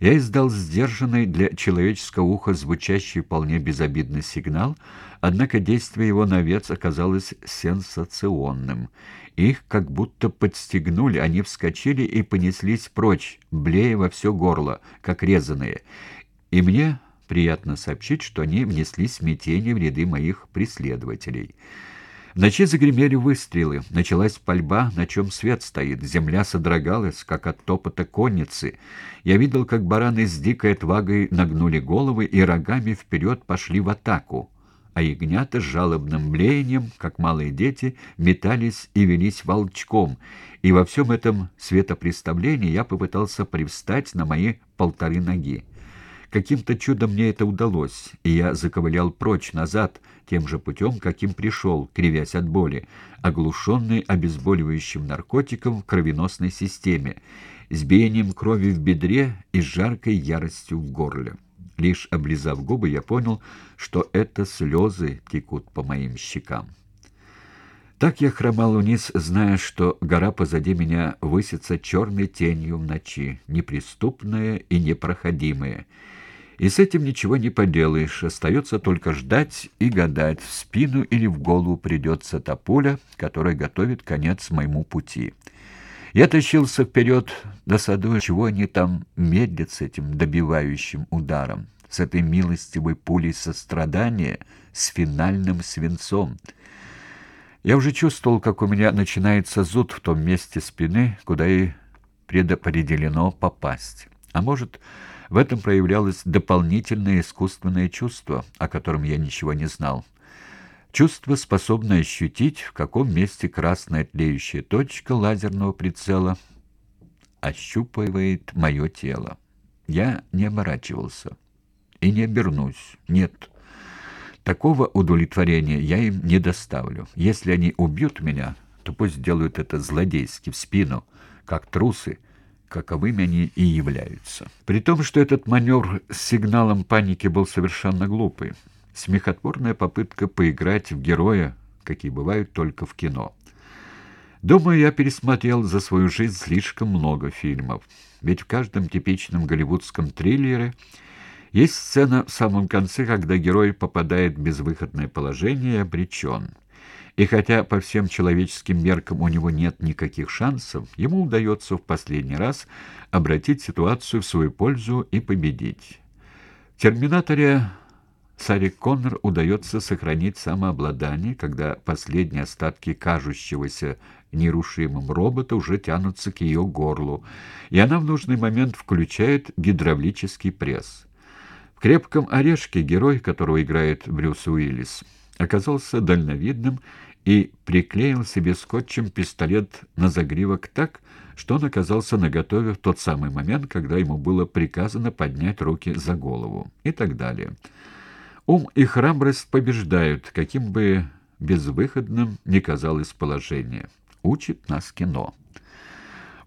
Я издал сдержанный для человеческого уха звучащий вполне безобидный сигнал, однако действие его на овец оказалось сенсационным. Их как будто подстегнули, они вскочили и понеслись прочь, блея во все горло, как резаные. И мне приятно сообщить, что они внесли смятение в ряды моих преследователей. В ночи загремели выстрелы, началась пальба, на чем свет стоит, земля содрогалась, как от топота конницы. Я видел, как бараны с дикой отвагой нагнули головы и рогами вперед пошли в атаку, а ягнята с жалобным блеянием, как малые дети, метались и велись волчком, и во всем этом светопреставлении я попытался привстать на мои полторы ноги. Каким-то чудом мне это удалось, и я заковылял прочь, назад, тем же путем, каким пришел, кривясь от боли, оглушенный обезболивающим наркотиком в кровеносной системе, с биением крови в бедре и с жаркой яростью в горле. Лишь облизав губы, я понял, что это слезы текут по моим щекам. Так я хромал вниз, зная, что гора позади меня высится черной тенью в ночи, неприступная и непроходимая, и с этим ничего не поделаешь, остается только ждать и гадать, в спину или в голову придется та пуля, которая готовит конец моему пути. Я тащился вперед, досадуя, чего они там медлят с этим добивающим ударом, с этой милостивой пулей сострадания, с финальным свинцом. Я уже чувствовал, как у меня начинается зуд в том месте спины, куда и предопределено попасть. А может... В этом проявлялось дополнительное искусственное чувство, о котором я ничего не знал. Чувство, способное ощутить, в каком месте красная тлеющая точка лазерного прицела ощупывает мое тело. Я не оборачивался. И не обернусь. Нет. Такого удовлетворения я им не доставлю. Если они убьют меня, то пусть делают это злодейски, в спину, как трусы, каковыми они и являются. При том, что этот маневр с сигналом паники был совершенно глупый. Смехотворная попытка поиграть в героя, какие бывают только в кино. Думаю, я пересмотрел за свою жизнь слишком много фильмов. Ведь в каждом типичном голливудском триллере есть сцена в самом конце, когда герой попадает в безвыходное положение и обречен. И хотя по всем человеческим меркам у него нет никаких шансов, ему удается в последний раз обратить ситуацию в свою пользу и победить. В «Терминаторе» Саре Коннор удается сохранить самообладание, когда последние остатки кажущегося нерушимым робота уже тянутся к ее горлу, и она в нужный момент включает гидравлический пресс. В «Крепком орешке» герой, которого играет Брюс Уиллис, оказался дальновидным и приклеил себе скотчем пистолет на загривок так, что он оказался наготове в тот самый момент, когда ему было приказано поднять руки за голову и так далее. Ум и храбрость побеждают, каким бы безвыходным ни казалось положение. Учит нас кино.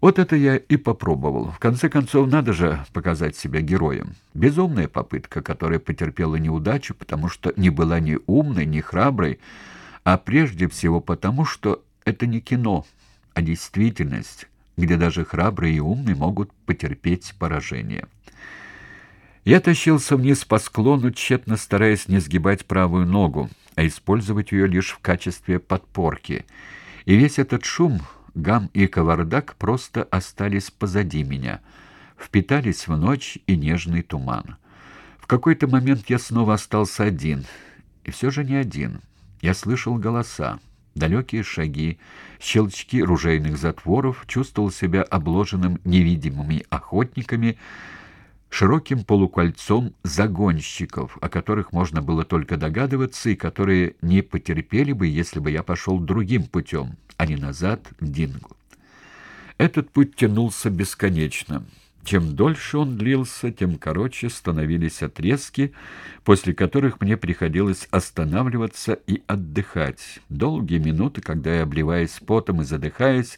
Вот это я и попробовал. В конце концов, надо же показать себя героем. Безумная попытка, которая потерпела неудачу, потому что не была ни умной, ни храброй, а прежде всего потому, что это не кино, а действительность, где даже храбрые и умные могут потерпеть поражение. Я тащился вниз по склону, тщетно стараясь не сгибать правую ногу, а использовать ее лишь в качестве подпорки. И весь этот шум, гам и кавардак просто остались позади меня, впитались в ночь и нежный туман. В какой-то момент я снова остался один, и все же не один — я слышал голоса, далекие шаги, щелчки ружейных затворов, чувствовал себя обложенным невидимыми охотниками, широким полукольцом загонщиков, о которых можно было только догадываться и которые не потерпели бы, если бы я пошел другим путем, а не назад в Дингу. Этот путь тянулся бесконечно. Чем дольше он длился, тем короче становились отрезки, после которых мне приходилось останавливаться и отдыхать. Долгие минуты, когда я, обливаясь потом и задыхаясь,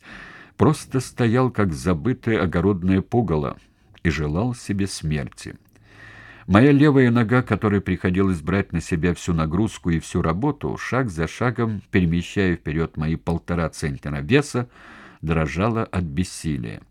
просто стоял, как забытое огородное пугало, и желал себе смерти. Моя левая нога, которой приходилось брать на себя всю нагрузку и всю работу, шаг за шагом, перемещая вперед мои полтора центнера веса, дрожала от бессилия.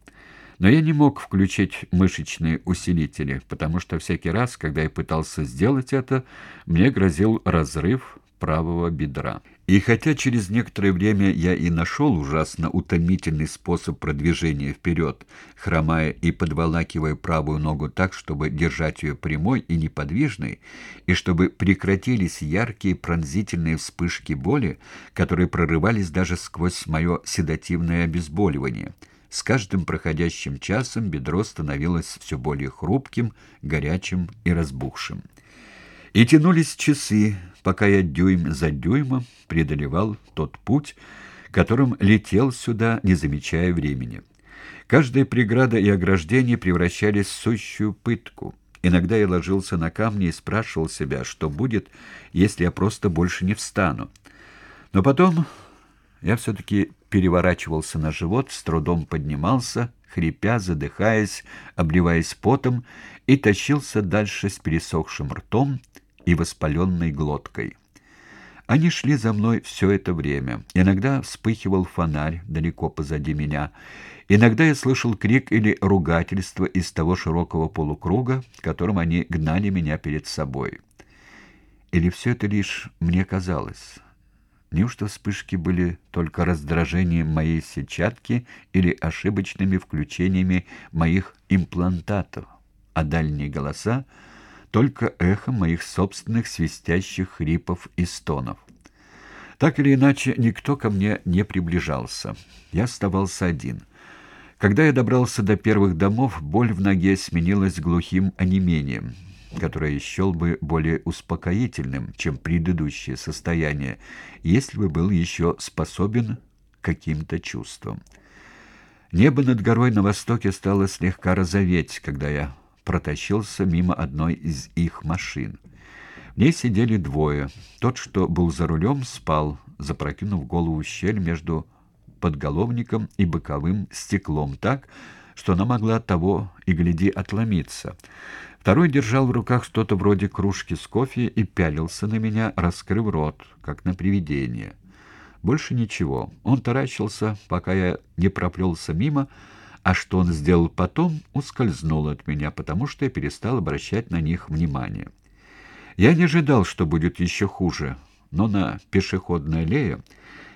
Но я не мог включить мышечные усилители, потому что всякий раз, когда я пытался сделать это, мне грозил разрыв правого бедра. И хотя через некоторое время я и нашел ужасно утомительный способ продвижения вперед, хромая и подволакивая правую ногу так, чтобы держать ее прямой и неподвижной, и чтобы прекратились яркие пронзительные вспышки боли, которые прорывались даже сквозь мое седативное обезболивание, с каждым проходящим часом бедро становилось все более хрупким, горячим и разбухшим. И тянулись часы, пока я дюйм за дюймом преодолевал тот путь, которым летел сюда, не замечая времени. Каждая преграда и ограждение превращались в сущую пытку. Иногда я ложился на камни и спрашивал себя, что будет, если я просто больше не встану. Но потом я все-таки переворачивался на живот, с трудом поднимался, хрипя, задыхаясь, обливаясь потом, и тащился дальше с пересохшим ртом, и воспаленной глоткой. Они шли за мной все это время. Иногда вспыхивал фонарь далеко позади меня. Иногда я слышал крик или ругательство из того широкого полукруга, которым они гнали меня перед собой. Или все это лишь мне казалось? Неужто вспышки были только раздражением моей сетчатки или ошибочными включениями моих имплантатов, а дальние голоса — только эхо моих собственных свистящих хрипов и стонов. Так или иначе, никто ко мне не приближался. Я оставался один. Когда я добрался до первых домов, боль в ноге сменилась глухим онемением, которое счел бы более успокоительным, чем предыдущее состояние, если бы был еще способен каким-то чувствам. Небо над горой на востоке стало слегка розоветь, когда я протащился мимо одной из их машин. В ней сидели двое. Тот, что был за рулем, спал, запрокинув голову в щель между подголовником и боковым стеклом так, что она могла от того и гляди отломиться. Второй держал в руках что-то вроде кружки с кофе и пялился на меня, раскрыв рот, как на привидение. Больше ничего. Он таращился, пока я не проплелся мимо, а что он сделал потом, ускользнул от меня, потому что я перестал обращать на них внимание. Я не ожидал, что будет еще хуже, но на пешеходной аллее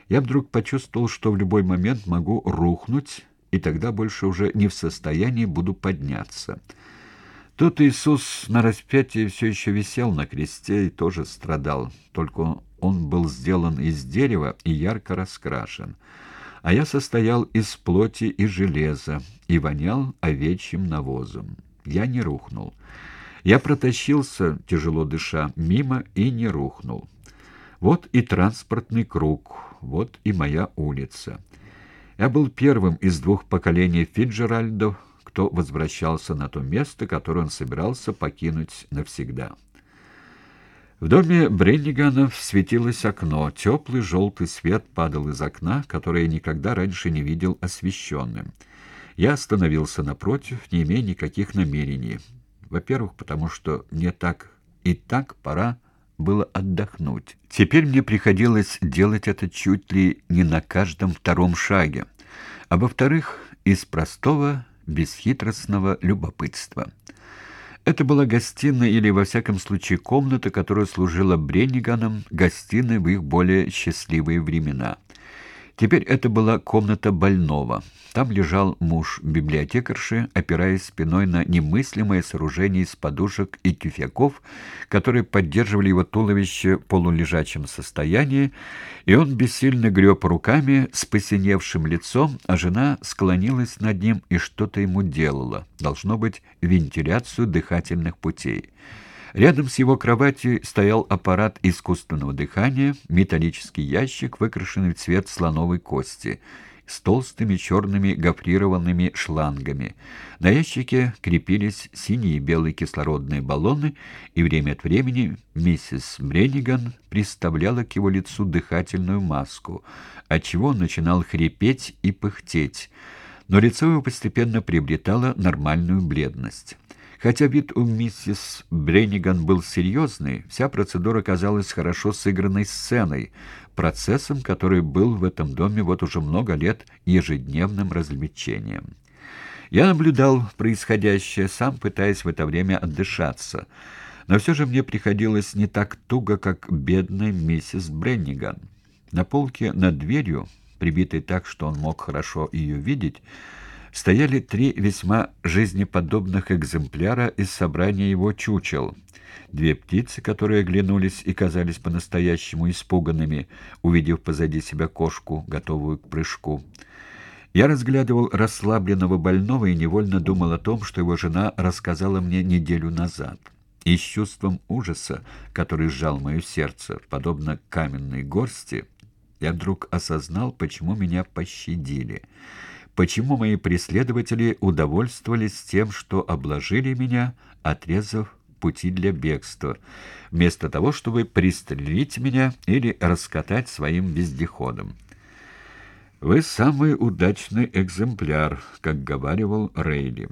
я вдруг почувствовал, что в любой момент могу рухнуть, и тогда больше уже не в состоянии буду подняться. Тот Иисус на распятии все еще висел на кресте и тоже страдал, только он был сделан из дерева и ярко раскрашен а я состоял из плоти и железа и вонял овечьим навозом. Я не рухнул. Я протащился, тяжело дыша, мимо и не рухнул. Вот и транспортный круг, вот и моя улица. Я был первым из двух поколений Фиджеральдов, кто возвращался на то место, которое он собирался покинуть навсегда. В доме Бренниганов светилось окно. Теплый желтый свет падал из окна, которое я никогда раньше не видел освещенным. Я остановился напротив, не имея никаких намерений. Во-первых, потому что мне так и так пора было отдохнуть. Теперь мне приходилось делать это чуть ли не на каждом втором шаге. А во-вторых, из простого, бесхитростного любопытства — это была гостиная или, во всяком случае, комната, которая служила Бренниганам гостиной в их более счастливые времена. Теперь это была комната больного. Там лежал муж библиотекарши, опираясь спиной на немыслимое сооружение из подушек и тюфяков, которые поддерживали его туловище в полулежачем состоянии, и он бессильно греб руками с посиневшим лицом, а жена склонилась над ним и что-то ему делала, должно быть, вентиляцию дыхательных путей. Рядом с его кроватью стоял аппарат искусственного дыхания, металлический ящик, выкрашенный в цвет слоновой кости, с толстыми черными гофрированными шлангами. На ящике крепились синие и белые кислородные баллоны, и время от времени миссис Бренниган приставляла к его лицу дыхательную маску, отчего он начинал хрипеть и пыхтеть, но лицо его постепенно приобретало нормальную бледность. Хотя вид у миссис Бренниган был серьезный, вся процедура казалась хорошо сыгранной сценой, процессом, который был в этом доме вот уже много лет ежедневным развлечением. Я наблюдал происходящее, сам пытаясь в это время отдышаться. Но все же мне приходилось не так туго, как бедной миссис Бренниган. На полке над дверью, прибитой так, что он мог хорошо ее видеть, стояли три весьма жизнеподобных экземпляра из собрания его чучел. Две птицы, которые оглянулись и казались по-настоящему испуганными, увидев позади себя кошку, готовую к прыжку. Я разглядывал расслабленного больного и невольно думал о том, что его жена рассказала мне неделю назад. И с чувством ужаса, который сжал мое сердце, подобно каменной горсти, я вдруг осознал, почему меня пощадили почему мои преследователи удовольствовались тем, что обложили меня, отрезав пути для бегства, вместо того, чтобы пристрелить меня или раскатать своим вездеходом. «Вы самый удачный экземпляр», — как говаривал Рейли.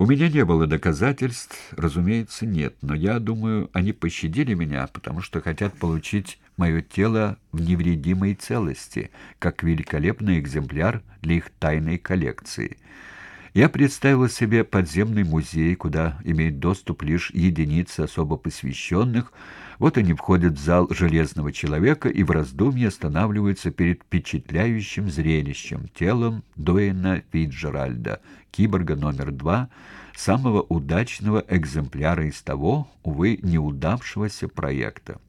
У меня не было доказательств, разумеется, нет, но я думаю, они пощадили меня, потому что хотят получить мое тело в невредимой целости, как великолепный экземпляр для их тайной коллекции. Я представил себе подземный музей, куда имеют доступ лишь единицы особо посвященных. Вот они входят в зал Железного Человека и в раздумье останавливаются перед впечатляющим зрелищем, телом Дуэйна Фитджеральда, киборга номер два, самого удачного экземпляра из того, увы, неудавшегося проекта.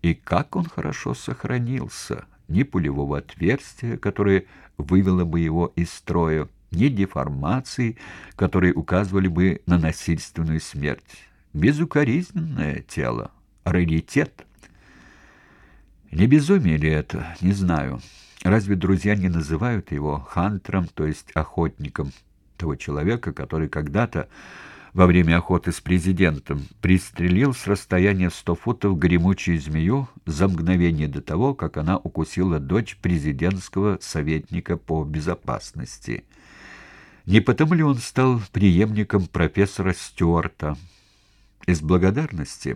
И как он хорошо сохранился! Ни пулевого отверстия, которое вывело бы его из строя, ни деформаций, которые указывали бы на насильственную смерть. Безукоризненное тело, раритет. Не безумие ли это, не знаю. Разве друзья не называют его хантером, то есть охотником, того человека, который когда-то во время охоты с президентом пристрелил с расстояния сто футов гремучую змею за мгновение до того, как она укусила дочь президентского советника по безопасности. Не потому ли он стал преемником профессора Стюарта? Из благодарности